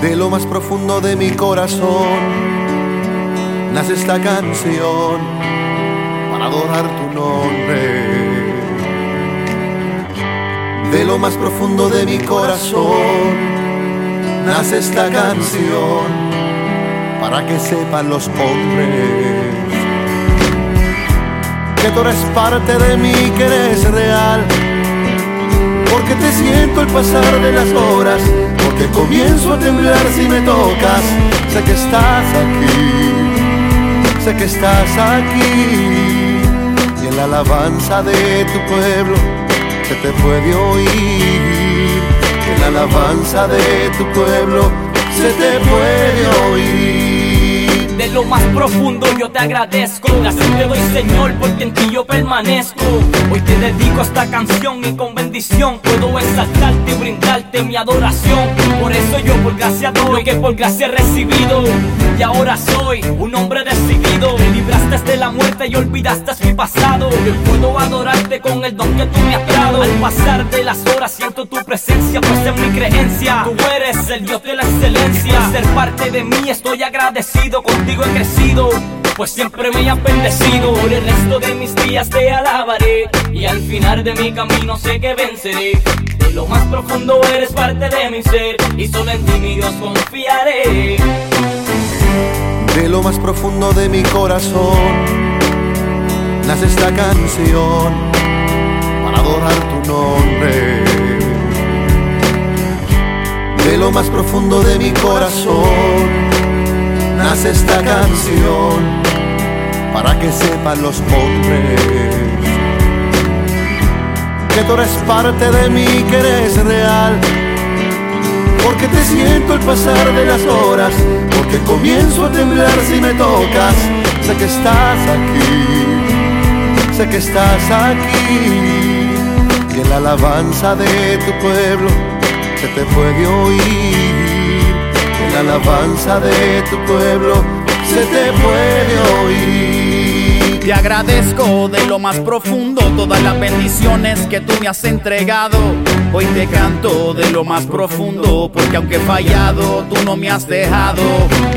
De lo más profundo de mi corazón nace esta canción para adorar tu nombre. De lo más profundo de mi corazón nace esta canción para que sepan los hombres que tú eres parte de mí, que eres real. Porque te siento el pasar de las horas, porque comienzo a temblar si me tocas. Sé que estás aquí, sé que estás aquí. Y en la alabanza de tu pueblo se te puede oír. En la alabanza de tu pueblo se te puede oír. De lo más profundo yo te agradezco. Gracias te doy, Señor, porque en ti yo permanezco. Hoy te dedico esta canción y con bendición puedo exaltarte y brindarte mi adoración. Por eso yo por gracia doy, que por gracia he recibido. Y ahora soy un hombre decidido. Y olvidaste mi pasado. Hoy puedo adorarte con el don que tú me has dado. Al pasar de las horas siento tu presencia, pues en mi creencia tú eres el Dios de la excelencia. Ser parte de mí estoy agradecido, contigo he crecido. Pues siempre me has bendecido, por el resto de mis días te alabaré Y al final de mi camino sé que venceré De lo más profundo eres parte de mi ser Y solo en ti mi Dios confiaré De lo más profundo de mi corazón nace esta canción para adorar tu nombre. De lo más profundo de mi corazón nace esta canción para que sepan los hombres que tú eres parte de mí, que eres real. Porque te siento el pasar de las horas, porque comienzo a temblar si me tocas. Sé que estás aquí, que estás aquí. Y en la alabanza de tu pueblo se te puede oír. En la alabanza de tu pueblo se te puede oír. Te agradezco de lo más profundo todas las bendiciones que tú me has entregado. Hoy te canto de lo más profundo porque aunque he fallado, tú no me has dejado.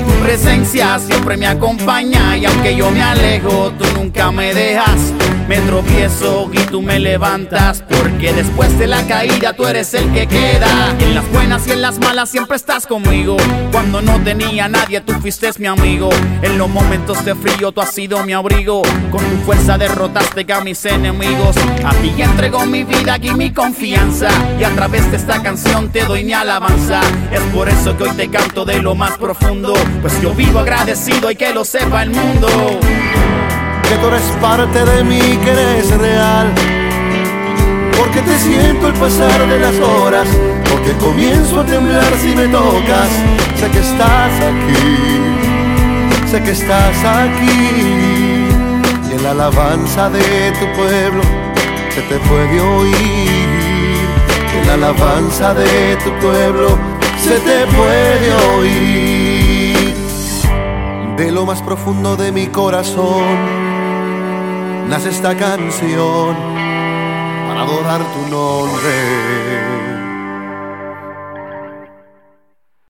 Tu presencia siempre me acompaña y aunque yo me alejo, tú nunca me dejas. Me tropiezo y tú me levantas porque después de la caída tú eres el que queda. En las buenas y en las malas siempre estás conmigo. Cuando no tenía nadie, tú fuiste mi amigo. En los momentos de frío tú has sido mi abrigo. Con tu fuerza derrotaste a mis enemigos. A ti entrego mi vida y mi confianza. Y a través de esta canción te doy mi alabanza. Es por eso que hoy te canto de lo más profundo. Pues yo vivo agradecido y que lo sepa el mundo. Que tú eres parte de mí, que eres real. Porque te siento el pasar de las horas, porque comienzo a temblar si me tocas. Sé que estás aquí, sé que estás aquí. Alabanza de tu pueblo se te puede oír. La alabanza de tu pueblo se te puede oír. De lo más profundo de mi corazón nace esta canción para adorar tu nombre.